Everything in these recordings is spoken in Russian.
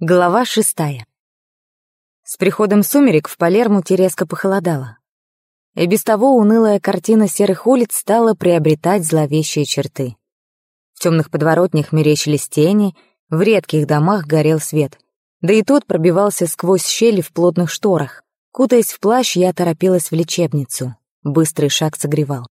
Глава шестая. С приходом сумерек в Палерму резко похолодало. И без того унылая картина серых улиц стала приобретать зловещие черты. В темных подворотнях мерещились тени, в редких домах горел свет. Да и тот пробивался сквозь щели в плотных шторах. Кутаясь в плащ, я торопилась в лечебницу. Быстрый шаг согревал.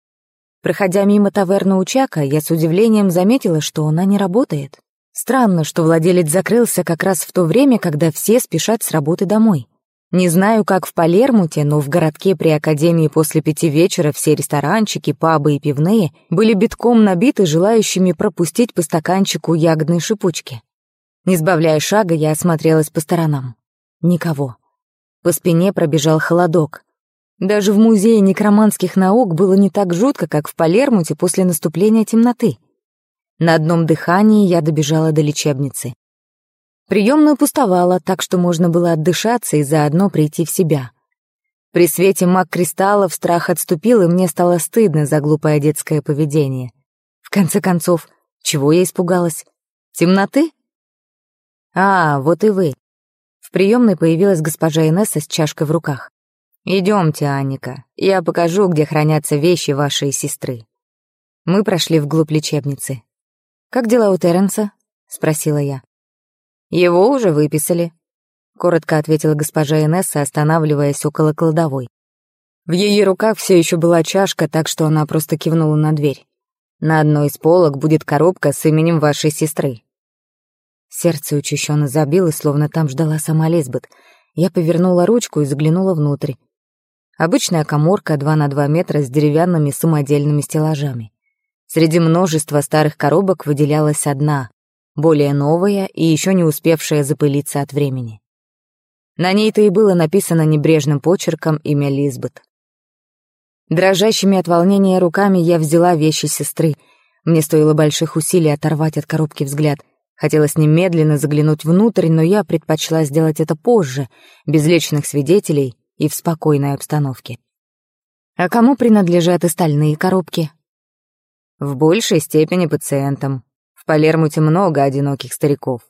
Проходя мимо таверны Учака, я с удивлением заметила, что она не работает. Странно, что владелец закрылся как раз в то время, когда все спешат с работы домой. Не знаю, как в Палермуте, но в городке при Академии после пяти вечера все ресторанчики, пабы и пивные были битком набиты желающими пропустить по стаканчику ягодной шипучки. Не сбавляя шага, я осмотрелась по сторонам. Никого. По спине пробежал холодок. Даже в музее некроманских наук было не так жутко, как в Палермуте после наступления темноты — на одном дыхании я добежала до лечебницы. Приемную пустовала, так что можно было отдышаться и заодно прийти в себя. При свете маг-кристаллов страх отступил, и мне стало стыдно за глупое детское поведение. В конце концов, чего я испугалась? Темноты? А, вот и вы. В приемной появилась госпожа Инесса с чашкой в руках. «Идемте, Анника, я покажу, где хранятся вещи вашей сестры». Мы прошли вглубь лечебницы. «Как дела у Терренса?» — спросила я. «Его уже выписали», — коротко ответила госпожа Инесса, останавливаясь около кладовой. В ее руках все еще была чашка, так что она просто кивнула на дверь. На одной из полок будет коробка с именем вашей сестры». Сердце учащенно забилось, словно там ждала сама Лесбет. Я повернула ручку и заглянула внутрь. Обычная коморка 2 на 2 метра с деревянными самодельными стеллажами. Среди множества старых коробок выделялась одна, более новая и еще не успевшая запылиться от времени. На ней-то и было написано небрежным почерком имя Лизбет. Дрожащими от волнения руками я взяла вещи сестры. Мне стоило больших усилий оторвать от коробки взгляд. Хотелось немедленно заглянуть внутрь, но я предпочла сделать это позже, без личных свидетелей и в спокойной обстановке. А кому принадлежат остальные коробки? В большей степени пациентам. В Палермуте много одиноких стариков.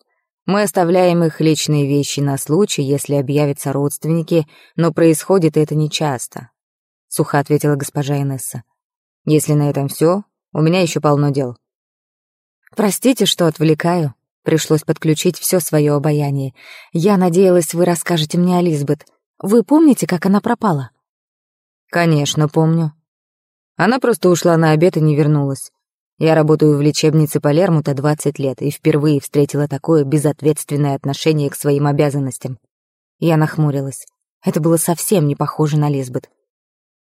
Мы оставляем их личные вещи на случай, если объявятся родственники, но происходит это нечасто», — сухо ответила госпожа Инесса. «Если на этом все, у меня еще полно дел». «Простите, что отвлекаю», Пришлось подключить все свое обаяние. Я надеялась, вы расскажете мне о Лизбет. Вы помните, как она пропала? Конечно, помню. Она просто ушла на обед и не вернулась. Я работаю в лечебнице Палермута 20 лет и впервые встретила такое безответственное отношение к своим обязанностям. Я нахмурилась. Это было совсем не похоже на Лизбет.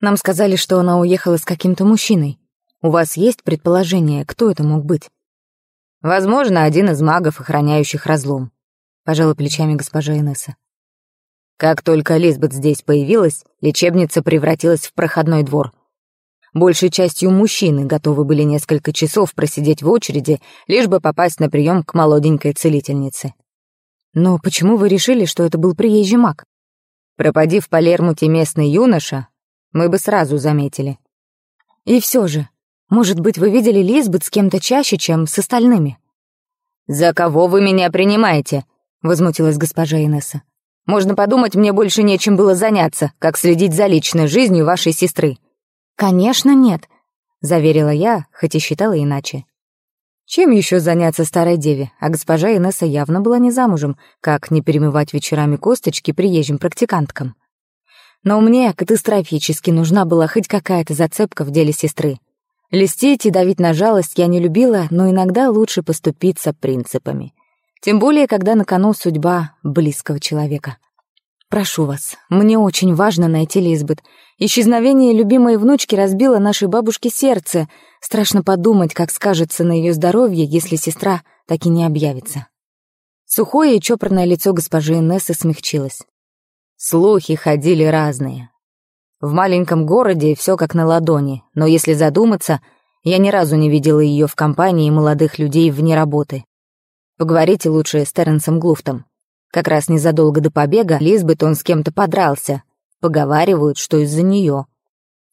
Нам сказали, что она уехала с каким-то мужчиной. У вас есть предположение, кто это мог быть? Возможно, один из магов, охраняющих разлом. Пожала плечами госпожа Инесса. Как только Лизбет здесь появилась, лечебница превратилась в проходной двор — Большей частью мужчины готовы были несколько часов просидеть в очереди, лишь бы попасть на прием к молоденькой целительнице. Но почему вы решили, что это был приезжий маг? Пропади в Палермуте местный юноша, мы бы сразу заметили. И все же, может быть, вы видели Лизбет с кем-то чаще, чем с остальными? «За кого вы меня принимаете?» — возмутилась госпожа Инесса. «Можно подумать, мне больше нечем было заняться, как следить за личной жизнью вашей сестры». «Конечно нет», — заверила я, хоть и считала иначе. Чем еще заняться старой деве? А госпожа Инесса явно была не замужем, как не перемывать вечерами косточки приезжим практиканткам. Но мне катастрофически нужна была хоть какая-то зацепка в деле сестры. Листеть и давить на жалость я не любила, но иногда лучше поступиться принципами. Тем более, когда на кону судьба близкого человека. Прошу вас, мне очень важно найти Лизбет. Исчезновение любимой внучки разбило нашей бабушке сердце. Страшно подумать, как скажется на ее здоровье, если сестра так и не объявится. Сухое и чопорное лицо госпожи Инессы смягчилось. Слухи ходили разные. В маленьком городе все как на ладони, но если задуматься, я ни разу не видела ее в компании молодых людей вне работы. Поговорите лучше с Терренсом Глуфтом. Как раз незадолго до побега Лизбет он с кем-то подрался. Поговаривают, что из-за нее.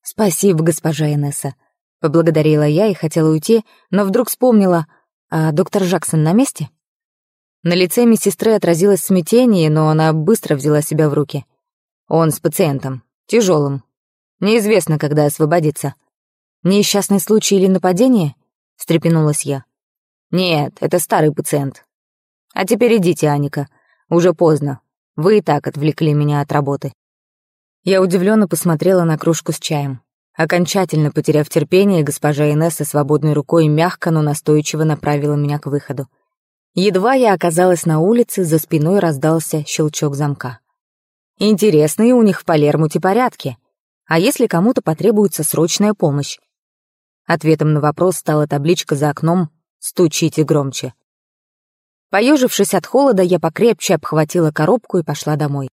«Спасибо, госпожа Инесса». Поблагодарила я и хотела уйти, но вдруг вспомнила, а доктор Жаксон на месте? На лице медсестры отразилось смятение, но она быстро взяла себя в руки. Он с пациентом, тяжелым. Неизвестно, когда освободится. «Несчастный случай или нападение?» — встрепенулась я. «Нет, это старый пациент. А теперь идите, Аника. Уже поздно. Вы и так отвлекли меня от работы». Я удивленно посмотрела на кружку с чаем. Окончательно потеряв терпение, госпожа Инесса свободной рукой мягко, но настойчиво направила меня к выходу. Едва я оказалась на улице, за спиной раздался щелчок замка. Интересные у них в Палермуте порядки. А если кому-то потребуется срочная помощь? Ответом на вопрос стала табличка за окном «Стучите громче». Поежившись от холода, я покрепче обхватила коробку и пошла домой.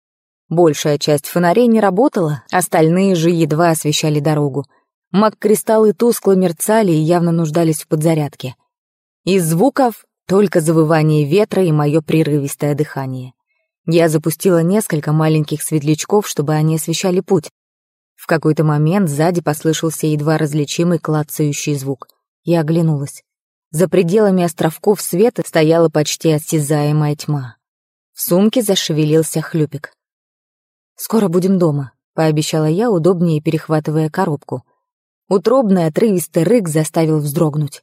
Большая часть фонарей не работала, остальные же едва освещали дорогу. Маг-кристаллы тускло мерцали и явно нуждались в подзарядке. Из звуков только завывание ветра и мое прерывистое дыхание. Я запустила несколько маленьких светлячков, чтобы они освещали путь. В какой-то момент сзади послышался едва различимый клацающий звук. Я оглянулась. За пределами островков света стояла почти осязаемая тьма. В сумке зашевелился хлюпик. «Скоро будем дома», — пообещала я, удобнее перехватывая коробку. Утробный отрывистый рык заставил вздрогнуть.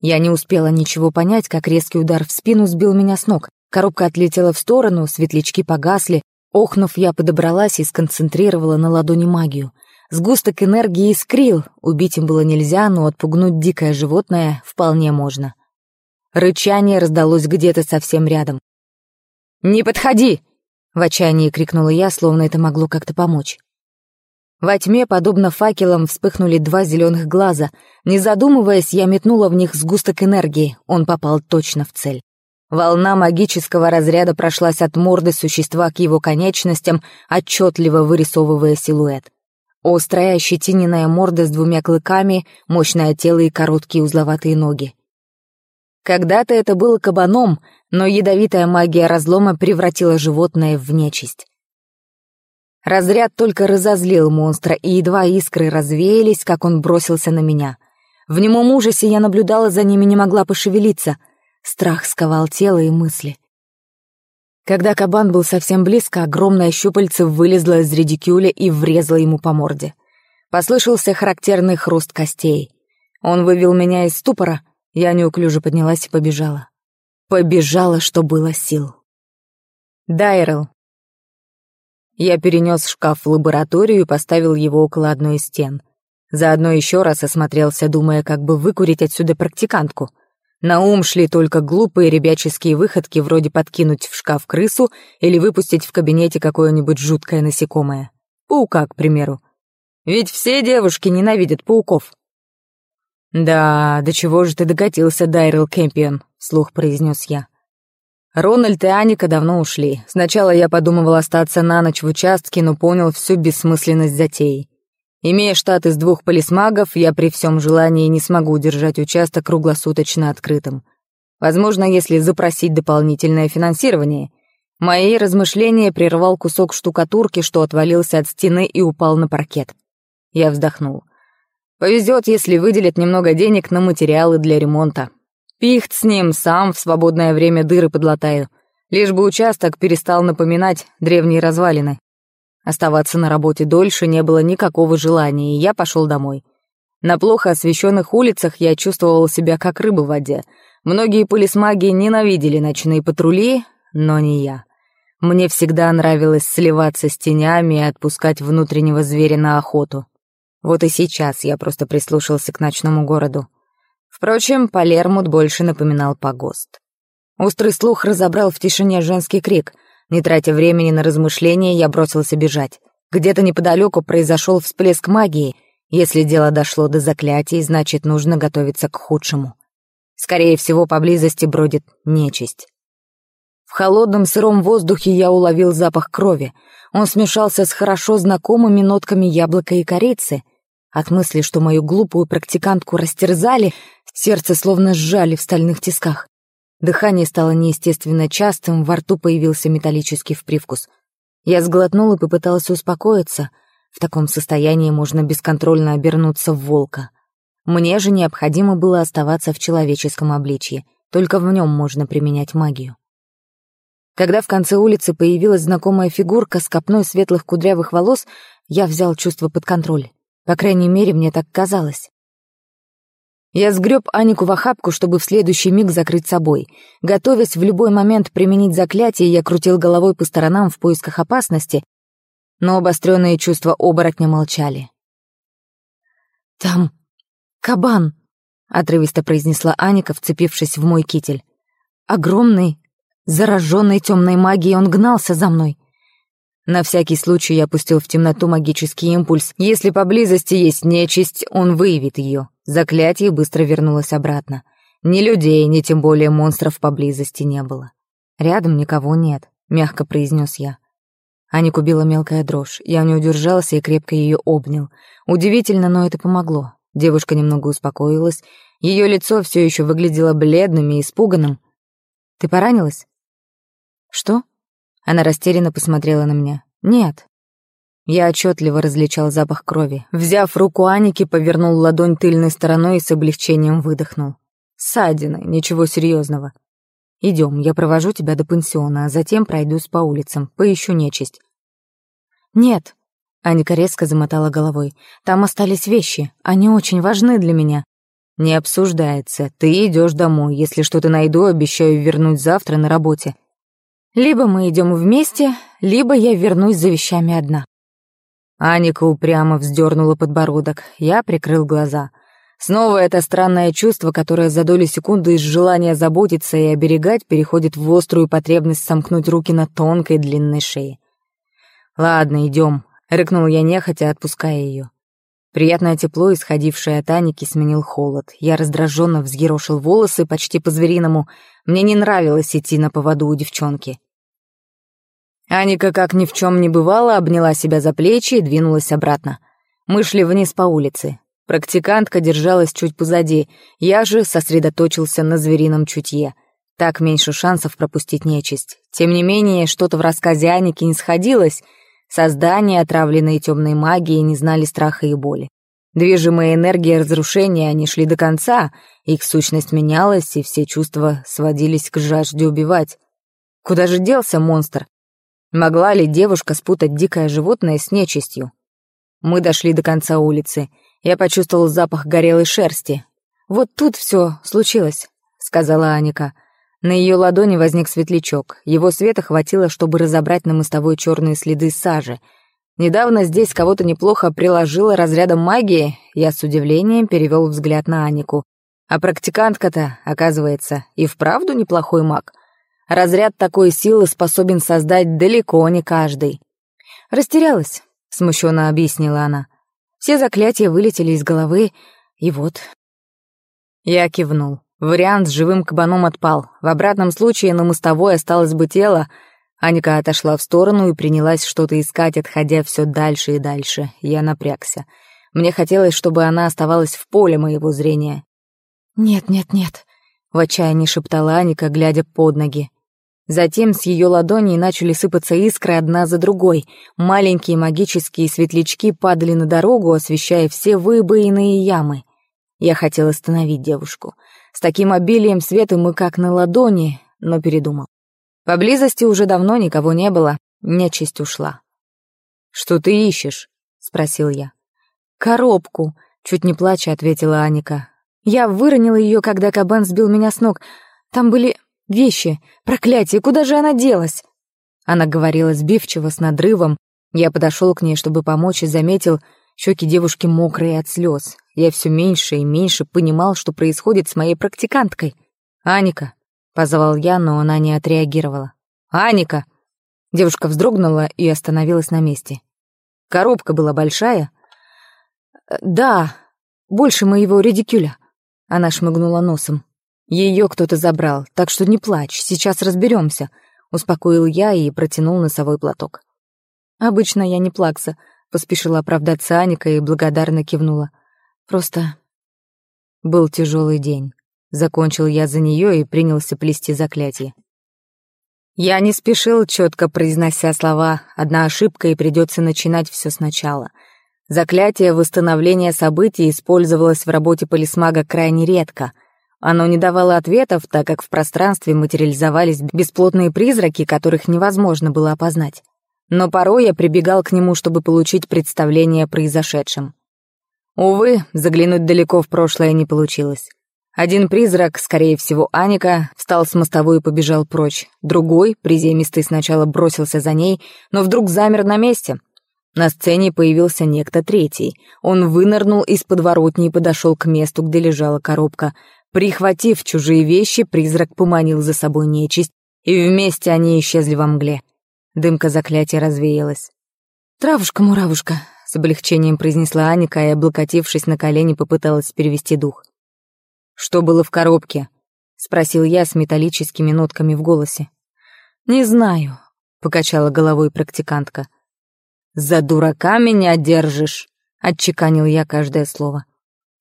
Я не успела ничего понять, как резкий удар в спину сбил меня с ног. Коробка отлетела в сторону, светлячки погасли. Охнув, я подобралась и сконцентрировала на ладони магию — Сгусток энергии искрил, убить им было нельзя, но отпугнуть дикое животное вполне можно. Рычание раздалось где-то совсем рядом. «Не подходи!» — в отчаянии крикнула я, словно это могло как-то помочь. Во тьме, подобно факелам, вспыхнули два зеленых глаза. Не задумываясь, я метнула в них сгусток энергии, он попал точно в цель. Волна магического разряда прошлась от морды существа к его конечностям, отчетливо вырисовывая силуэт. Острая, щетиненная морда с двумя клыками, мощное тело и короткие узловатые ноги. Когда-то это было кабаном, но ядовитая магия разлома превратила животное в нечисть. Разряд только разозлил монстра, и едва искры развеялись, как он бросился на меня. В немом ужасе я наблюдала за ним и не могла пошевелиться. Страх сковал тело и мысли — когда кабан был совсем близко, огромная щупальце вылезла из редикюля и врезала ему по морде. Послышался характерный хруст костей. Он вывел меня из ступора, я неуклюже поднялась и побежала. Побежала, что было сил. Дайрел. Я перенес шкаф в лабораторию и поставил его около одной из стен. Заодно еще раз осмотрелся, думая, как бы выкурить отсюда практикантку — на ум шли только глупые ребяческие выходки, вроде подкинуть в шкаф крысу или выпустить в кабинете какое-нибудь жуткое насекомое. Паука, к примеру. Ведь все девушки ненавидят пауков. «Да, до чего же ты докатился, Дайрел Кэмпион?» — вслух произнес я. Рональд и Аника давно ушли. Сначала я подумывал остаться на ночь в участке, но понял всю бессмысленность затеи. Имея штат из двух полисмагов, я при всем желании не смогу удержать участок круглосуточно открытым. Возможно, если запросить дополнительное финансирование. Мои размышления прервал кусок штукатурки, что отвалился от стены и упал на паркет. Я вздохнул. Повезет, если выделят немного денег на материалы для ремонта. Пихт с ним сам в свободное время дыры подлатаю. Лишь бы участок перестал напоминать древние развалины. Оставаться на работе дольше не было никакого желания, и я пошел домой. На плохо освещенных улицах я чувствовал себя как рыба в воде. Многие полисмаги ненавидели ночные патрули, но не я. Мне всегда нравилось сливаться с тенями и отпускать внутреннего зверя на охоту. Вот и сейчас я просто прислушался к ночному городу. Впрочем, Палермут больше напоминал погост. Острый слух разобрал в тишине женский крик — не тратя времени на размышления, я бросился бежать. Где-то неподалеку произошел всплеск магии. Если дело дошло до заклятий, значит, нужно готовиться к худшему. Скорее всего, поблизости бродит нечисть. В холодном сыром воздухе я уловил запах крови. Он смешался с хорошо знакомыми нотками яблока и корицы. От мысли, что мою глупую практикантку растерзали, сердце словно сжали в стальных тисках. Дыхание стало неестественно частым, во рту появился металлический привкус. Я сглотнул и попытался успокоиться. В таком состоянии можно бесконтрольно обернуться в волка. Мне же необходимо было оставаться в человеческом обличье. Только в нем можно применять магию. Когда в конце улицы появилась знакомая фигурка с копной светлых кудрявых волос, я взял чувство под контроль. По крайней мере, мне так казалось. Я сгреб Анику в охапку, чтобы в следующий миг закрыть собой. Готовясь в любой момент применить заклятие, я крутил головой по сторонам в поисках опасности, но обостренные чувства оборотня молчали. «Там кабан», — отрывисто произнесла Аника, вцепившись в мой китель. «Огромный, зараженный темной магией, он гнался за мной». На всякий случай я пустил в темноту магический импульс. Если поблизости есть нечисть, он выявит ее. Заклятие быстро вернулось обратно. Ни людей, ни тем более монстров поблизости не было. «Рядом никого нет», — мягко произнес я. Аник убила мелкая дрожь. Я не удержался и крепко ее обнял. Удивительно, но это помогло. Девушка немного успокоилась. Ее лицо все еще выглядело бледным и испуганным. «Ты поранилась?» «Что?» Она растерянно посмотрела на меня. «Нет, я отчетливо различал запах крови. Взяв руку Аники, повернул ладонь тыльной стороной и с облегчением выдохнул. Ссадина, ничего серьезного. Идем, я провожу тебя до пансиона, а затем пройдусь по улицам, поищу нечисть. Нет, Аника резко замотала головой. Там остались вещи, они очень важны для меня. Не обсуждается, ты идешь домой, если что-то найду, обещаю вернуть завтра на работе. Либо мы идем вместе, либо я вернусь за вещами одна. Аника упрямо вздернула подбородок. Я прикрыл глаза. Снова это странное чувство, которое за долю секунды из желания заботиться и оберегать переходит в острую потребность сомкнуть руки на тонкой длинной шее. «Ладно, идем», — рыкнул я нехотя, отпуская ее. Приятное тепло, исходившее от Аники, сменил холод. Я раздраженно взъерошил волосы почти по-звериному. Мне не нравилось идти на поводу у девчонки. Аника, как ни в чем не бывало, обняла себя за плечи и двинулась обратно. Мы шли вниз по улице. Практикантка держалась чуть позади, я же сосредоточился на зверином чутье. Так меньше шансов пропустить нечисть. Тем не менее, что-то в рассказе Аники не сходилось. Создания, отравленные темной магией, не знали страха и боли. Движимые энергией разрушения, они шли до конца, их сущность менялась, и все чувства сводились к жажде убивать. Куда же делся монстр? Могла ли девушка спутать дикое животное с нечистью? Мы дошли до конца улицы. Я почувствовал запах горелой шерсти. «Вот тут все случилось», — сказала Аника. На ее ладони возник светлячок. Его света хватило, чтобы разобрать на мостовой черные следы сажи. Недавно здесь кого-то неплохо приложило разрядом магии. Я с удивлением перевел взгляд на Анику. А практикантка-то, оказывается, и вправду неплохой маг. Разряд такой силы способен создать далеко не каждый. «Растерялась», — смущенно объяснила она. «Все заклятия вылетели из головы, и вот...» Я кивнул. Вариант с живым кабаном отпал. В обратном случае на мостовой осталось бы тело. Аника отошла в сторону и принялась что-то искать, отходя все дальше и дальше. Я напрягся. Мне хотелось, чтобы она оставалась в поле моего зрения. «Нет, нет, нет», — в отчаянии шептала Аника, глядя под ноги. Затем с ее ладоней начали сыпаться искры одна за другой. Маленькие магические светлячки падали на дорогу, освещая все выбоины и ямы. Я хотел остановить девушку. С таким обилием света мы как на ладони, но передумал. Поблизости уже давно никого не было, нечисть ушла. «Что ты ищешь?» — спросил я. «Коробку», — чуть не плача ответила Аника. «Я выронила ее, когда кабан сбил меня с ног. Там были вещи. Проклятие, куда же она делась?» Она говорила сбивчиво, с надрывом. Я подошел к ней, чтобы помочь, и заметил, щеки девушки мокрые от слез. Я все меньше и меньше понимал, что происходит с моей практиканткой. «Аника!» — позвал я, но она не отреагировала. «Аника!» Девушка вздрогнула и остановилась на месте. Коробка была большая. «Э, «Да, больше моего редикюля», — она шмыгнула носом. Ее кто-то забрал, так что не плачь, сейчас разберемся, успокоил я и протянул носовой платок. Обычно я не плакса, поспешила оправдаться Аника и благодарно кивнула. Просто был тяжелый день. Закончил я за нее и принялся плести заклятие. Я не спешил, четко произнося слова. Одна ошибка, и придется начинать все сначала. Заклятие восстановления событий использовалось в работе полисмага крайне редко — Оно не давало ответов, так как в пространстве материализовались бесплотные призраки, которых невозможно было опознать. Но порой я прибегал к нему, чтобы получить представление о произошедшем. Увы, заглянуть далеко в прошлое не получилось. Один призрак, скорее всего, Аника, встал с мостовой и побежал прочь. Другой, приземистый, сначала бросился за ней, но вдруг замер на месте. На сцене появился некто третий. Он вынырнул из подворотни и подошел к месту, где лежала коробка — Прихватив чужие вещи, призрак поманил за собой нечисть, и вместе они исчезли во мгле. Дымка заклятия развеялась. «Травушка-муравушка», — с облегчением произнесла Аника и, облокотившись на колени, попыталась перевести дух. «Что было в коробке?» — спросил я с металлическими нотками в голосе. «Не знаю», — покачала головой практикантка. «За дурака меня держишь», — отчеканил я каждое слово.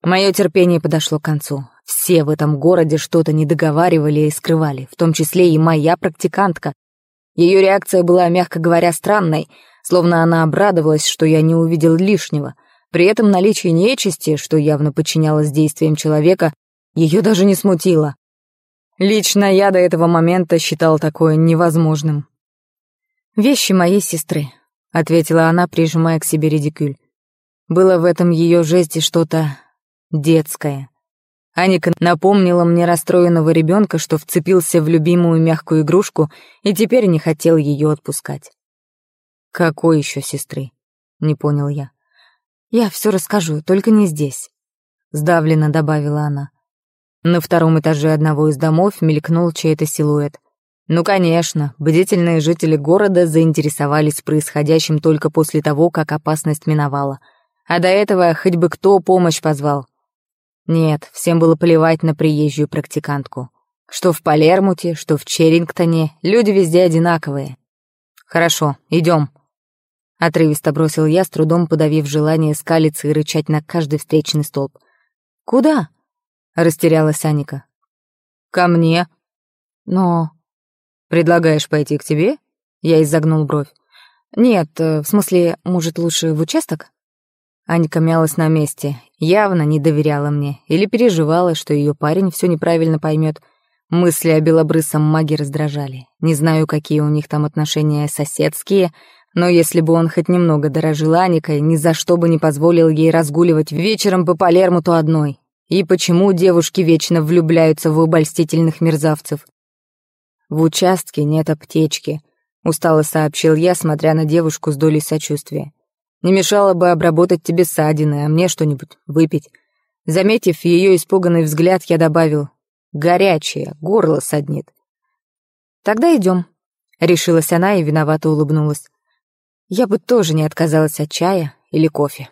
Мое терпение подошло к концу. Все в этом городе что-то недоговаривали и скрывали, в том числе и моя практикантка. Ее реакция была, мягко говоря, странной, словно она обрадовалась, что я не увидел лишнего. При этом наличие нечисти, что явно подчинялось действиям человека, ее даже не смутило. Лично я до этого момента считал такое невозможным. «Вещи моей сестры», — ответила она, прижимая к себе редикюль. Было в этом ее жесте что-то детское. Аника напомнила мне расстроенного ребенка, что вцепился в любимую мягкую игрушку и теперь не хотел ее отпускать. «Какой еще сестры?» — не понял я. «Я все расскажу, только не здесь», — сдавленно добавила она. На втором этаже одного из домов мелькнул чей-то силуэт. Ну, конечно, бдительные жители города заинтересовались происходящим только после того, как опасность миновала. А до этого хоть бы кто помощь позвал. Нет, всем было плевать на приезжую практикантку. Что в Палермуте, что в Черингтоне, люди везде одинаковые. «Хорошо, идем», — отрывисто бросил я, с трудом подавив желание скалиться и рычать на каждый встречный столб. «Куда?» — растерялась Аника. «Ко мне». «Но...» «Предлагаешь пойти к тебе?» Я изогнул бровь. «Нет, э, в смысле, может, лучше в участок?» Анька мялась на месте, явно не доверяла мне или переживала, что ее парень все неправильно поймет. Мысли о белобрысом маге раздражали. Не знаю, какие у них там отношения соседские, но если бы он хоть немного дорожил Аникой, ни за что бы не позволил ей разгуливать вечером по Палерму то одной. И почему девушки вечно влюбляются в обольстительных мерзавцев? «В участке нет аптечки», — устало сообщил я, смотря на девушку с долей сочувствия. Не мешало бы обработать тебе ссадины, а мне что-нибудь выпить. Заметив ее испуганный взгляд, я добавил «Горячее, горло саднит». «Тогда идем», — решилась она и виновато улыбнулась. «Я бы тоже не отказалась от чая или кофе».